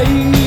aí.